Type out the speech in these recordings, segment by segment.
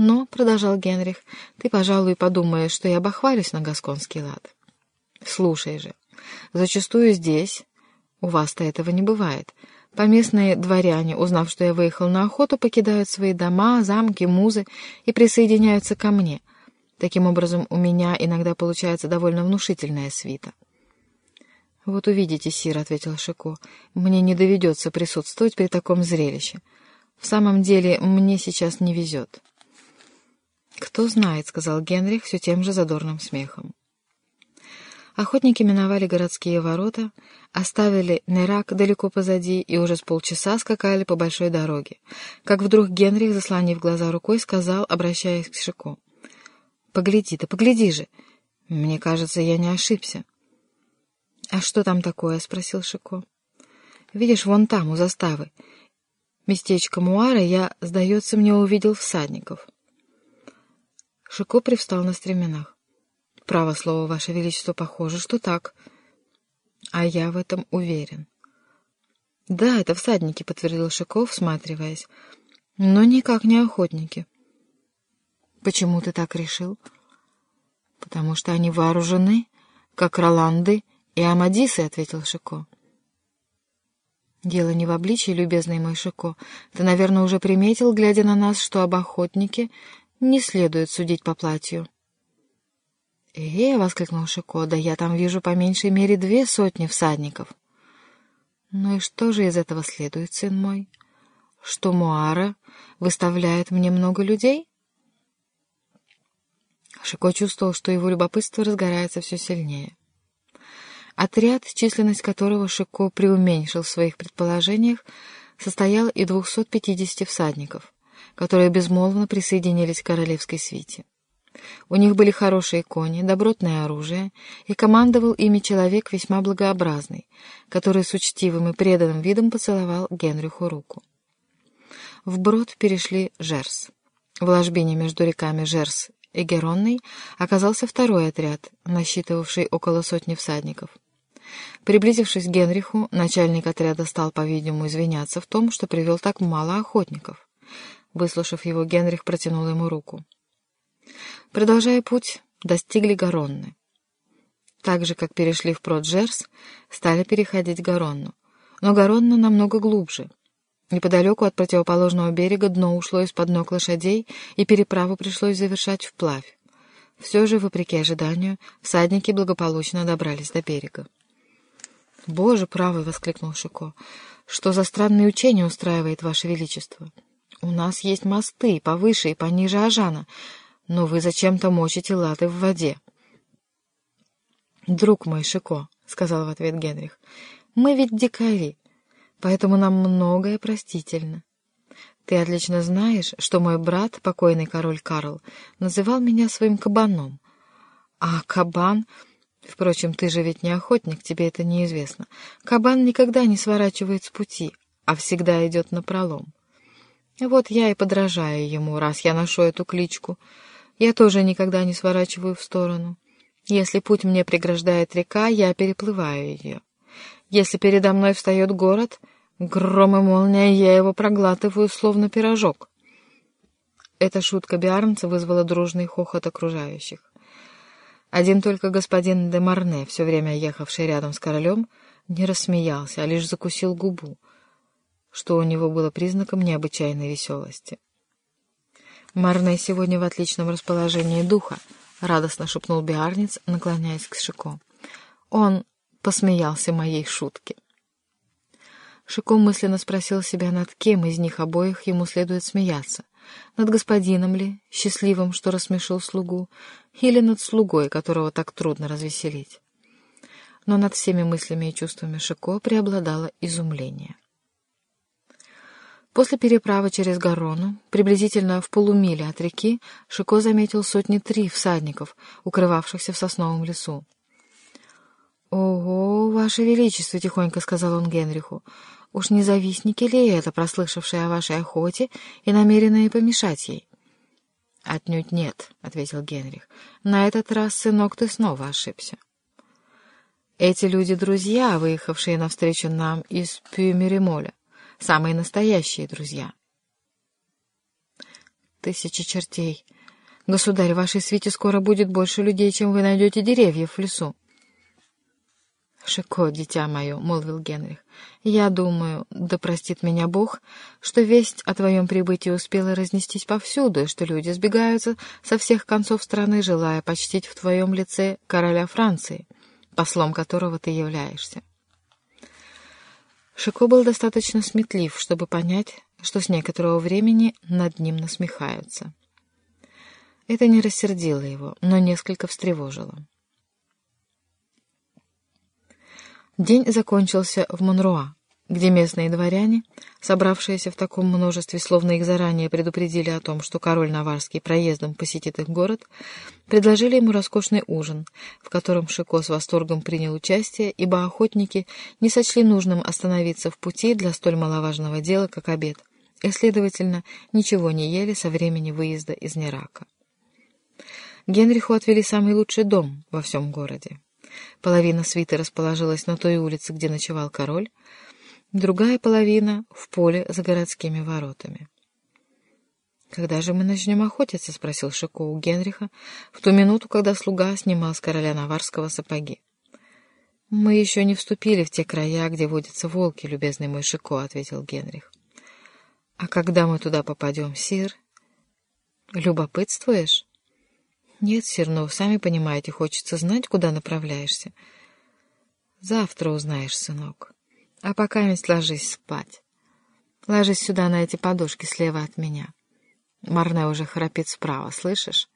Но, — продолжал Генрих, — ты, пожалуй, подумаешь, что я бахвалюсь на гасконский лад. Слушай же, зачастую здесь, у вас-то этого не бывает, поместные дворяне, узнав, что я выехал на охоту, покидают свои дома, замки, музы и присоединяются ко мне. Таким образом, у меня иногда получается довольно внушительная свита. «Вот увидите, Сир», — ответил Шико, — «мне не доведется присутствовать при таком зрелище. В самом деле, мне сейчас не везет». «Кто знает», — сказал Генрих все тем же задорным смехом. Охотники миновали городские ворота, оставили Нерак далеко позади и уже с полчаса скакали по большой дороге. Как вдруг Генрих, заслонив глаза рукой, сказал, обращаясь к Шико, «Погляди, да погляди же! Мне кажется, я не ошибся». «А что там такое?» — спросил Шико. «Видишь, вон там, у заставы. Местечко Муара я, сдается мне, увидел всадников». Шико привстал на стременах. «Право слово, Ваше Величество, похоже, что так. А я в этом уверен». «Да, это всадники», — подтвердил Шико, всматриваясь. «Но никак не охотники». «Почему ты так решил?» «Потому что они вооружены, как Роланды «И Амадисы», — ответил Шико. «Дело не в обличии, любезный мой Шико. Ты, наверное, уже приметил, глядя на нас, что об охотнике не следует судить по платью». «Э, — воскликнул Шико, — да я там вижу по меньшей мере две сотни всадников». «Ну и что же из этого следует, сын мой? Что Муара выставляет мне много людей?» Шико чувствовал, что его любопытство разгорается все сильнее. Отряд, численность которого Шико преуменьшил в своих предположениях, состоял из 250 всадников, которые безмолвно присоединились к королевской свите. У них были хорошие кони, добротное оружие, и командовал ими человек весьма благообразный, который с учтивым и преданным видом поцеловал Генриху руку. Вброд перешли Жерс. В ложбине между реками Жерс и Геронной оказался второй отряд, насчитывавший около сотни всадников. Приблизившись к Генриху, начальник отряда стал, по-видимому, извиняться в том, что привел так мало охотников. Выслушав его, Генрих протянул ему руку. Продолжая путь, достигли Гаронны. Так же, как перешли в Проджерс, стали переходить Гаронну. Но Гаронна намного глубже. Неподалеку от противоположного берега дно ушло из-под ног лошадей, и переправу пришлось завершать вплавь. Все же, вопреки ожиданию, всадники благополучно добрались до берега. «Боже правый!» — воскликнул Шико. «Что за странные учения устраивает Ваше Величество? У нас есть мосты повыше и пониже Ажана, но вы зачем-то мочите латы в воде». «Друг мой, Шико», — сказал в ответ Генрих, — «мы ведь дикари, поэтому нам многое простительно. Ты отлично знаешь, что мой брат, покойный король Карл, называл меня своим кабаном, а кабан Впрочем, ты же ведь не охотник, тебе это неизвестно. Кабан никогда не сворачивает с пути, а всегда идет напролом. Вот я и подражаю ему, раз я ношу эту кличку. Я тоже никогда не сворачиваю в сторону. Если путь мне преграждает река, я переплываю ее. Если передо мной встает город, гром и молния, я его проглатываю, словно пирожок. Эта шутка Биарнца вызвала дружный хохот окружающих. Один только господин де Марне, все время ехавший рядом с королем, не рассмеялся, а лишь закусил губу, что у него было признаком необычайной веселости. «Марне сегодня в отличном расположении духа», — радостно шепнул Биарниц, наклоняясь к Шико. Он посмеялся моей шутке. Шико мысленно спросил себя, над кем из них обоих ему следует смеяться — над господином ли, счастливым, что рассмешил слугу, или над слугой, которого так трудно развеселить? Но над всеми мыслями и чувствами Шико преобладало изумление. После переправы через Гарону, приблизительно в полумиле от реки, Шико заметил сотни три всадников, укрывавшихся в сосновом лесу. «Ого, Ваше Величество!» — тихонько сказал он Генриху. Уж не завистники ли это, прослышавшие о вашей охоте и намеренные помешать ей? — Отнюдь нет, — ответил Генрих. — На этот раз, сынок, ты снова ошибся. Эти люди — друзья, выехавшие навстречу нам из Пюмеремоля, самые настоящие друзья. — Ты тысячи чертей. Государь, в вашей свите скоро будет больше людей, чем вы найдете деревьев в лесу. «Шико, дитя мое», — молвил Генрих, — «я думаю, да простит меня Бог, что весть о твоем прибытии успела разнестись повсюду, и что люди сбегаются со всех концов страны, желая почтить в твоем лице короля Франции, послом которого ты являешься». Шико был достаточно сметлив, чтобы понять, что с некоторого времени над ним насмехаются. Это не рассердило его, но несколько встревожило. День закончился в Монруа, где местные дворяне, собравшиеся в таком множестве, словно их заранее предупредили о том, что король Наварский проездом посетит их город, предложили ему роскошный ужин, в котором Шико с восторгом принял участие, ибо охотники не сочли нужным остановиться в пути для столь маловажного дела, как обед, и, следовательно, ничего не ели со времени выезда из Нерака. Генриху отвели самый лучший дом во всем городе. Половина свиты расположилась на той улице, где ночевал король, другая половина — в поле за городскими воротами. «Когда же мы начнем охотиться?» — спросил Шико у Генриха в ту минуту, когда слуга снимал с короля Наварского сапоги. «Мы еще не вступили в те края, где водятся волки, любезный мой Шико», — ответил Генрих. «А когда мы туда попадем, сир?» «Любопытствуешь?» «Нет, Сернов, сами понимаете, хочется знать, куда направляешься». «Завтра узнаешь, сынок. А пока ведь ложись спать. Ложись сюда на эти подушки слева от меня. Марне уже храпит справа, слышишь?»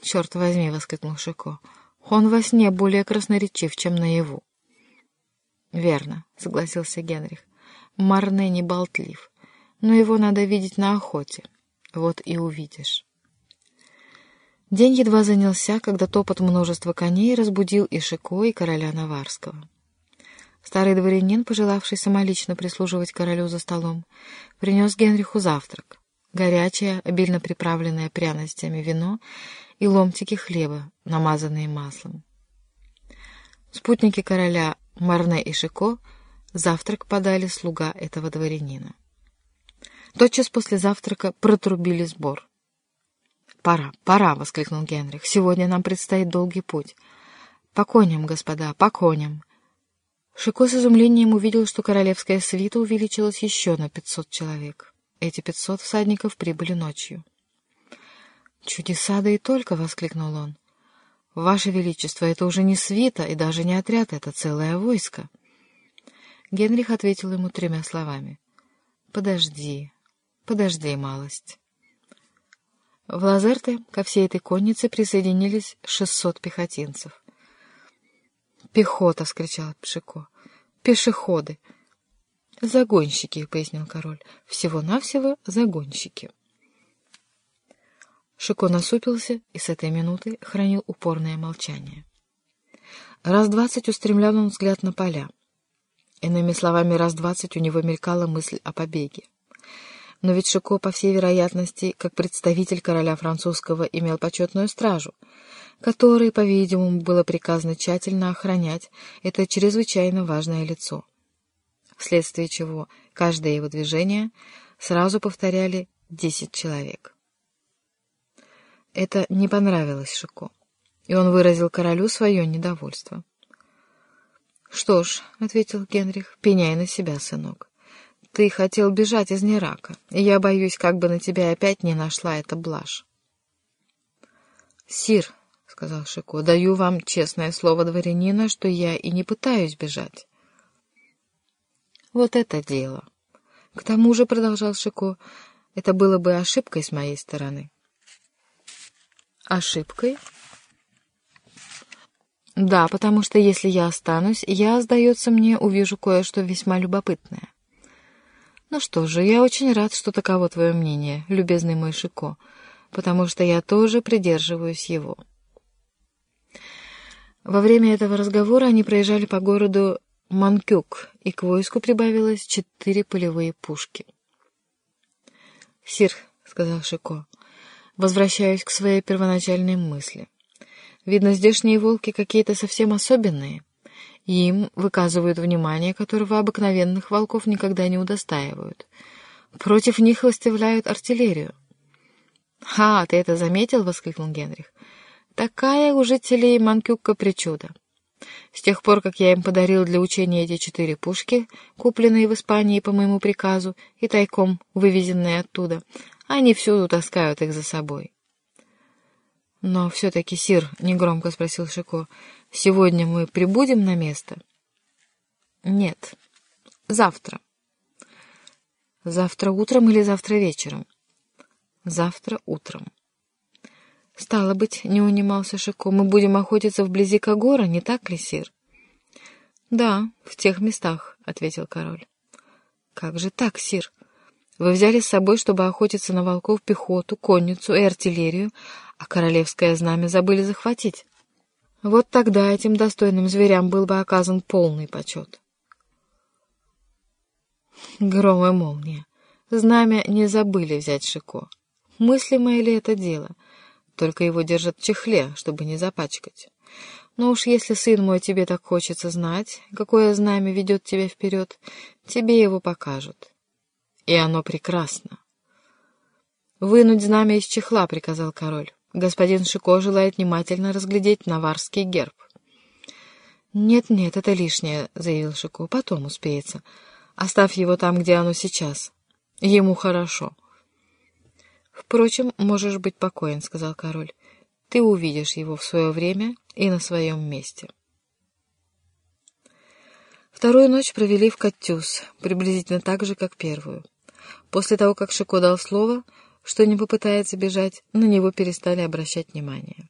«Черт возьми!» — воскликнул Шико. «Он во сне более красноречив, чем наяву». «Верно», — согласился Генрих. «Марне не болтлив, но его надо видеть на охоте. Вот и увидишь». День едва занялся, когда топот множества коней разбудил и Шико, и короля Наварского. Старый дворянин, пожелавший самолично прислуживать королю за столом, принес Генриху завтрак. Горячее, обильно приправленное пряностями вино и ломтики хлеба, намазанные маслом. Спутники короля Марне и Шико завтрак подали слуга этого дворянина. Тотчас после завтрака протрубили сбор. «Пора, пора!» — воскликнул Генрих. «Сегодня нам предстоит долгий путь. По коням, господа, по коням!» Шико с изумлением увидел, что королевская свита увеличилась еще на пятьсот человек. Эти пятьсот всадников прибыли ночью. «Чудеса да и только!» — воскликнул он. «Ваше Величество, это уже не свита и даже не отряд, это целое войско!» Генрих ответил ему тремя словами. «Подожди, подожди малость». В Лазерте ко всей этой коннице присоединились шестьсот пехотинцев. «Пехота!» — вскричал Пшико. «Пешеходы!» «Загонщики!» — пояснил король. «Всего-навсего загонщики!» Шико насупился и с этой минуты хранил упорное молчание. Раз двадцать устремлял он взгляд на поля. Иными словами, раз двадцать у него мелькала мысль о побеге. Но ведь Шико, по всей вероятности, как представитель короля французского, имел почетную стражу, которой, по-видимому, было приказано тщательно охранять это чрезвычайно важное лицо. Вследствие чего каждое его движение сразу повторяли десять человек. Это не понравилось Шико, и он выразил королю свое недовольство. «Что ж», — ответил Генрих, — «пеняй на себя, сынок. Ты хотел бежать из Нерака, и я боюсь, как бы на тебя опять не нашла эта блажь. — Сир, — сказал Шико, — даю вам честное слово дворянина, что я и не пытаюсь бежать. — Вот это дело. К тому же, — продолжал Шико, — это было бы ошибкой с моей стороны. — Ошибкой? — Да, потому что если я останусь, я, сдается мне, увижу кое-что весьма любопытное. Ну что же, я очень рад, что таково твое мнение, любезный мой Шико, потому что я тоже придерживаюсь его. Во время этого разговора они проезжали по городу Манкюк, и к войску прибавилось четыре полевые пушки. «Сир», — сказал Шико, — «возвращаюсь к своей первоначальной мысли. Видно, здешние волки какие-то совсем особенные» им выказывают внимание, которого обыкновенных волков никогда не удостаивают. Против них выставляют артиллерию. «Ха, ты это заметил?» — воскликнул Генрих. «Такая у жителей Манкюкка причуда. С тех пор, как я им подарил для учения эти четыре пушки, купленные в Испании по моему приказу и тайком вывезенные оттуда, они всюду таскают их за собой». «Но все-таки, Сир, — негромко спросил Шико, — сегодня мы прибудем на место?» «Нет, завтра». «Завтра утром или завтра вечером?» «Завтра утром». «Стало быть, — не унимался Шико, — мы будем охотиться вблизи Кагора, не так ли, Сир?» «Да, в тех местах», — ответил король. «Как же так, Сир? Вы взяли с собой, чтобы охотиться на волков, пехоту, конницу и артиллерию, а королевское знамя забыли захватить. Вот тогда этим достойным зверям был бы оказан полный почет. Гром и молния. Знамя не забыли взять Шико. Мыслимое ли это дело? Только его держат в чехле, чтобы не запачкать. Но уж если, сын мой, тебе так хочется знать, какое знамя ведет тебя вперед, тебе его покажут. И оно прекрасно. «Вынуть знамя из чехла», — приказал король. Господин Шико желает внимательно разглядеть наварский герб. «Нет-нет, это лишнее», — заявил Шико. «Потом успеется. Оставь его там, где оно сейчас. Ему хорошо». «Впрочем, можешь быть покоен», — сказал король. «Ты увидишь его в свое время и на своем месте». Вторую ночь провели в Катюс, приблизительно так же, как первую. После того, как Шико дал слово, что не попытается бежать, на него перестали обращать внимание.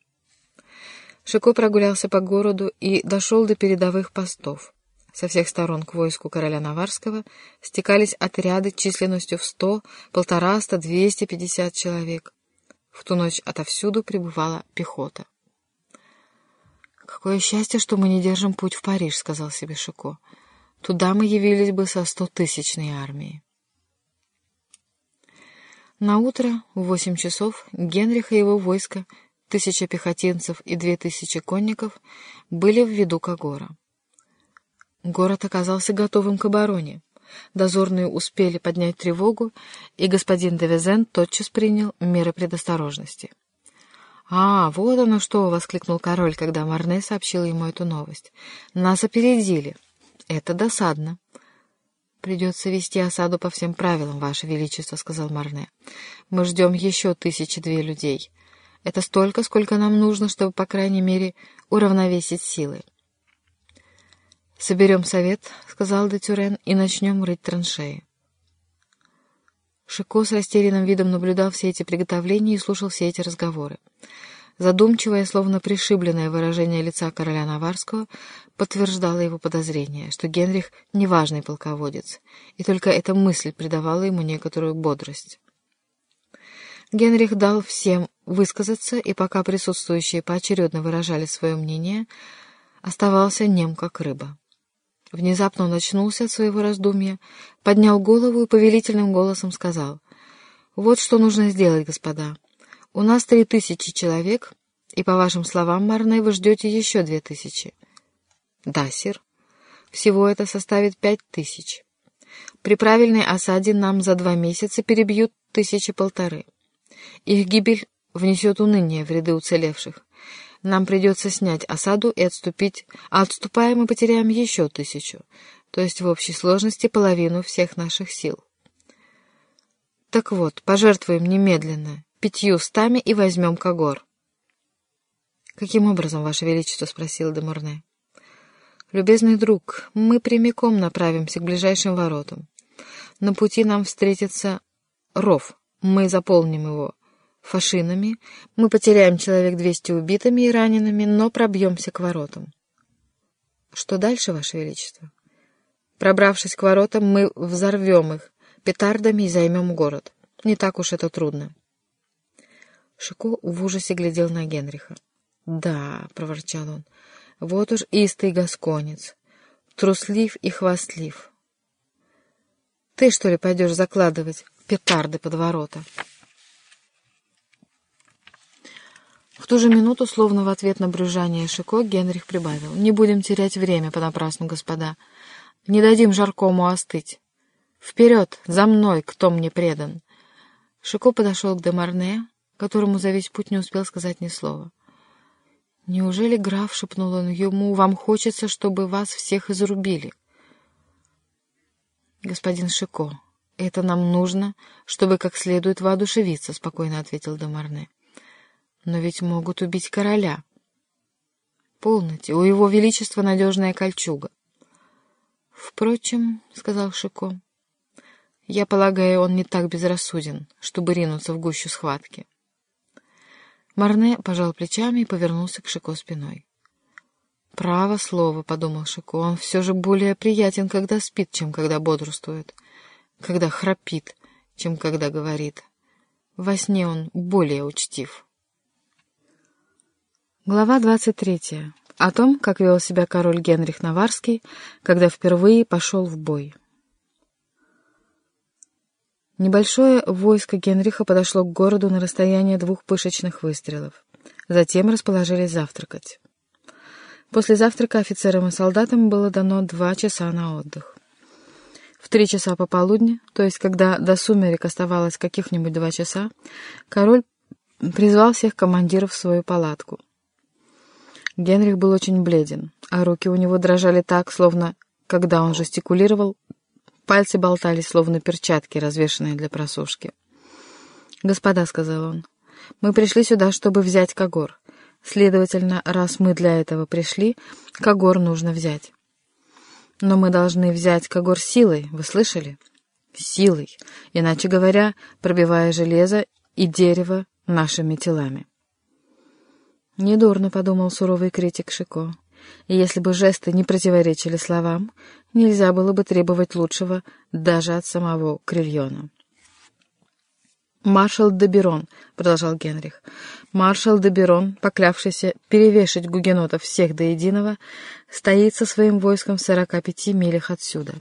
Шико прогулялся по городу и дошел до передовых постов. Со всех сторон к войску короля Наварского стекались отряды численностью в сто, полтораста, двести пятьдесят человек. В ту ночь отовсюду прибывала пехота. «Какое счастье, что мы не держим путь в Париж», — сказал себе Шико. «Туда мы явились бы со стотысячной армией». На утро в восемь часов Генрих и его войско, тысяча пехотинцев и две тысячи конников, были в виду Кагора. Город оказался готовым к обороне. Дозорные успели поднять тревогу, и господин Девезен тотчас принял меры предосторожности. «А, вот оно что!» — воскликнул король, когда Марне сообщил ему эту новость. «Нас опередили. Это досадно. «Придется вести осаду по всем правилам, Ваше Величество», — сказал Марне. «Мы ждем еще тысячи две людей. Это столько, сколько нам нужно, чтобы, по крайней мере, уравновесить силы». «Соберем совет», — сказал де Тюрен, — «и начнем рыть траншеи». Шико с растерянным видом наблюдал все эти приготовления и слушал все эти разговоры. Задумчивое, словно пришибленное выражение лица короля Наварского подтверждало его подозрение, что Генрих — неважный полководец, и только эта мысль придавала ему некоторую бодрость. Генрих дал всем высказаться, и пока присутствующие поочередно выражали свое мнение, оставался нем, как рыба. Внезапно он очнулся от своего раздумья, поднял голову и повелительным голосом сказал, «Вот что нужно сделать, господа. У нас три тысячи человек, и, по вашим словам, Марне, вы ждете еще две тысячи. Да, сир. Всего это составит пять тысяч. При правильной осаде нам за два месяца перебьют тысячи полторы. Их гибель внесет уныние в ряды уцелевших. Нам придется снять осаду и отступить, а отступая мы потеряем еще тысячу, то есть в общей сложности половину всех наших сил. Так вот, пожертвуем немедленно пятью стами и возьмем Кагор. — Каким образом, Ваше Величество? — спросил де Морне. — Любезный друг, мы прямиком направимся к ближайшим воротам. На пути нам встретится ров. Мы заполним его фашинами, мы потеряем человек двести убитыми и ранеными, но пробьемся к воротам. Что дальше, Ваше Величество? Пробравшись к воротам, мы взорвем их петардами и займем город. Не так уж это трудно. Шико в ужасе глядел на Генриха. «Да», — проворчал он, — «вот уж истый гасконец, труслив и хвастлив. Ты, что ли, пойдешь закладывать петарды под ворота?» В ту же минуту, словно в ответ на брюзжание Шико, Генрих прибавил. «Не будем терять время понапрасну, господа. Не дадим жаркому остыть. Вперед, за мной, кто мне предан!» Шико подошел к Демарне, которому за весь путь не успел сказать ни слова. «Неужели, граф, — шепнул он ему, — вам хочется, чтобы вас всех изрубили?» «Господин Шико, это нам нужно, чтобы как следует воодушевиться», — спокойно ответил Демарне. «Но ведь могут убить короля». «Полноте, у его величества надежная кольчуга». «Впрочем, — сказал Шико, — я полагаю, он не так безрассуден, чтобы ринуться в гущу схватки». Марне пожал плечами и повернулся к Шико спиной. «Право слово», — подумал Шико, — «он все же более приятен, когда спит, чем когда бодрствует, когда храпит, чем когда говорит. Во сне он более учтив». Глава двадцать третья. О том, как вел себя король Генрих Наварский, когда впервые пошел в бой. Небольшое войско Генриха подошло к городу на расстояние двух пышечных выстрелов. Затем расположились завтракать. После завтрака офицерам и солдатам было дано два часа на отдых. В три часа пополудни, то есть когда до сумерек оставалось каких-нибудь два часа, король призвал всех командиров в свою палатку. Генрих был очень бледен, а руки у него дрожали так, словно, когда он жестикулировал, Пальцы болтались, словно перчатки, развешанные для просушки. «Господа», — сказал он, — «мы пришли сюда, чтобы взять Когор. Следовательно, раз мы для этого пришли, Когор нужно взять. Но мы должны взять Когор силой, вы слышали? Силой, иначе говоря, пробивая железо и дерево нашими телами». «Недурно», — подумал суровый критик Шико. И если бы жесты не противоречили словам, нельзя было бы требовать лучшего даже от самого Крильона. «Маршал Деберон», — продолжал Генрих, — «маршал Деберон, поклявшийся перевешать гугенотов всех до единого, стоит со своим войском в сорока пяти милях отсюда.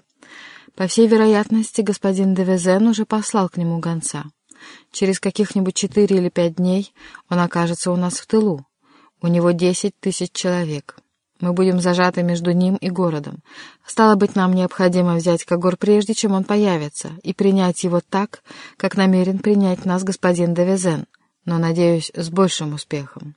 По всей вероятности, господин де Везен уже послал к нему гонца. Через каких-нибудь четыре или пять дней он окажется у нас в тылу. У него десять тысяч человек». Мы будем зажаты между ним и городом. Стало быть, нам необходимо взять Когор прежде, чем он появится, и принять его так, как намерен принять нас господин де Везен, но, надеюсь, с большим успехом.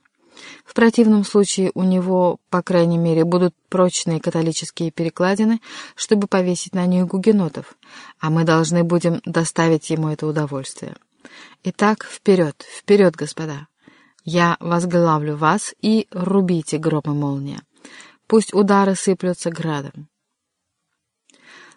В противном случае у него, по крайней мере, будут прочные католические перекладины, чтобы повесить на них гугенотов, а мы должны будем доставить ему это удовольствие. Итак, вперед, вперед, господа! Я возглавлю вас и рубите гром и молния. Пусть удары сыплются градом.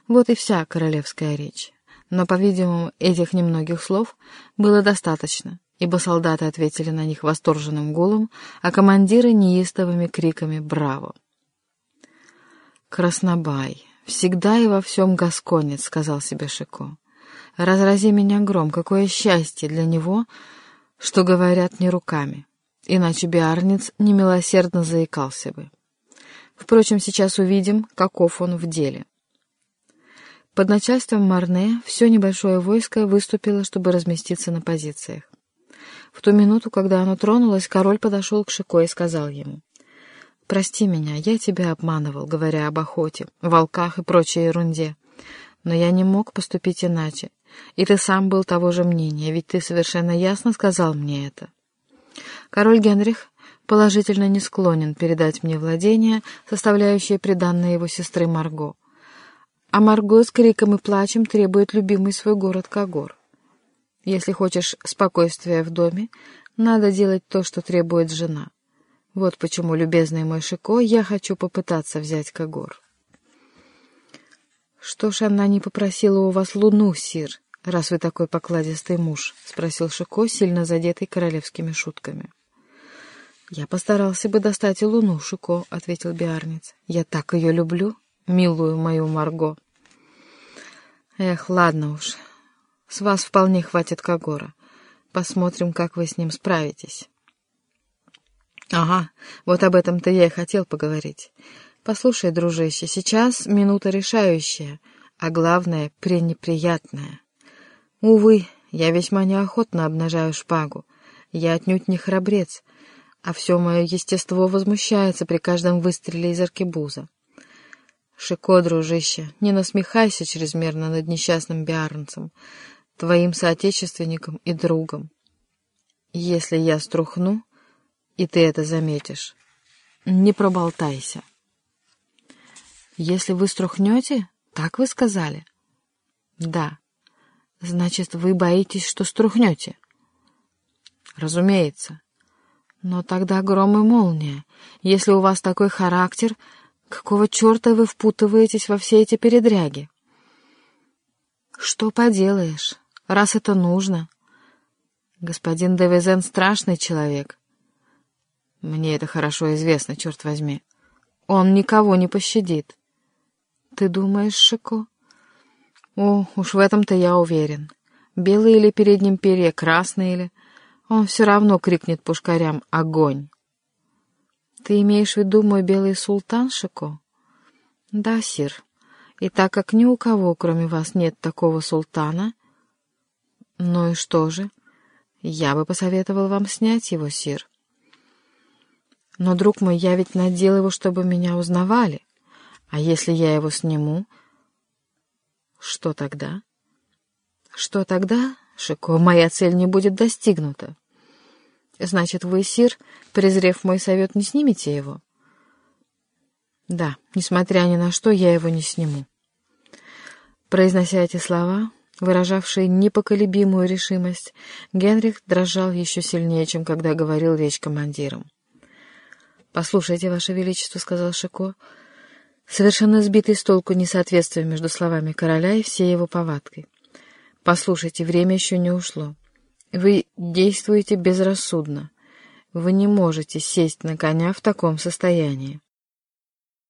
Вот и вся королевская речь. Но, по-видимому, этих немногих слов было достаточно, ибо солдаты ответили на них восторженным гулом, а командиры — неистовыми криками «Браво!». «Краснобай! Всегда и во всем гасконец!» — сказал себе Шико. «Разрази меня гром! Какое счастье для него, что говорят не руками! Иначе биарниц немилосердно заикался бы!» Впрочем, сейчас увидим, каков он в деле. Под начальством Марне все небольшое войско выступило, чтобы разместиться на позициях. В ту минуту, когда оно тронулось, король подошел к Шико и сказал ему, «Прости меня, я тебя обманывал, говоря об охоте, волках и прочей ерунде. Но я не мог поступить иначе, и ты сам был того же мнения, ведь ты совершенно ясно сказал мне это». Король Генрих положительно не склонен передать мне владения, составляющие приданное его сестры Марго. А Марго с криком и плачем требует любимый свой город Кагор. Если хочешь спокойствия в доме, надо делать то, что требует жена. Вот почему, любезный мой Шико, я хочу попытаться взять Кагор. «Что ж она не попросила у вас луну, сир, раз вы такой покладистый муж?» — спросил Шико, сильно задетый королевскими шутками. «Я постарался бы достать и луну, Шико», — ответил Биарниц. «Я так ее люблю, милую мою Марго». «Эх, ладно уж. С вас вполне хватит Кагора. Посмотрим, как вы с ним справитесь». «Ага, вот об этом-то я и хотел поговорить. Послушай, дружище, сейчас минута решающая, а главное — пренеприятная. Увы, я весьма неохотно обнажаю шпагу. Я отнюдь не храбрец» а все мое естество возмущается при каждом выстреле из аркебуза. Шико, дружище, не насмехайся чрезмерно над несчастным биарнцем, твоим соотечественником и другом. Если я струхну, и ты это заметишь, не проболтайся. Если вы струхнете, так вы сказали? Да. Значит, вы боитесь, что струхнете? Разумеется. Но тогда гром и молния. Если у вас такой характер, какого черта вы впутываетесь во все эти передряги? Что поделаешь, раз это нужно. Господин Девизен страшный человек. Мне это хорошо известно, черт возьми. Он никого не пощадит. Ты думаешь, Шико? О, уж в этом-то я уверен. Белый или передним перья, красный или... Он все равно крикнет пушкарям «Огонь!». Ты имеешь в виду мой белый султан, Шико? Да, сир. И так как ни у кого, кроме вас, нет такого султана... Ну и что же? Я бы посоветовал вам снять его, сир. Но, друг мой, я ведь надел его, чтобы меня узнавали. А если я его сниму, что тогда? Что тогда, Шико, моя цель не будет достигнута? Значит, вы, сир, презрев мой совет, не снимете его? Да, несмотря ни на что, я его не сниму. Произнося эти слова, выражавшие непоколебимую решимость, Генрих дрожал еще сильнее, чем когда говорил речь командирам. «Послушайте, Ваше Величество», — сказал Шико, совершенно сбитый с толку несоответствие между словами короля и всей его повадкой. «Послушайте, время еще не ушло. Вы действуете безрассудно. Вы не можете сесть на коня в таком состоянии».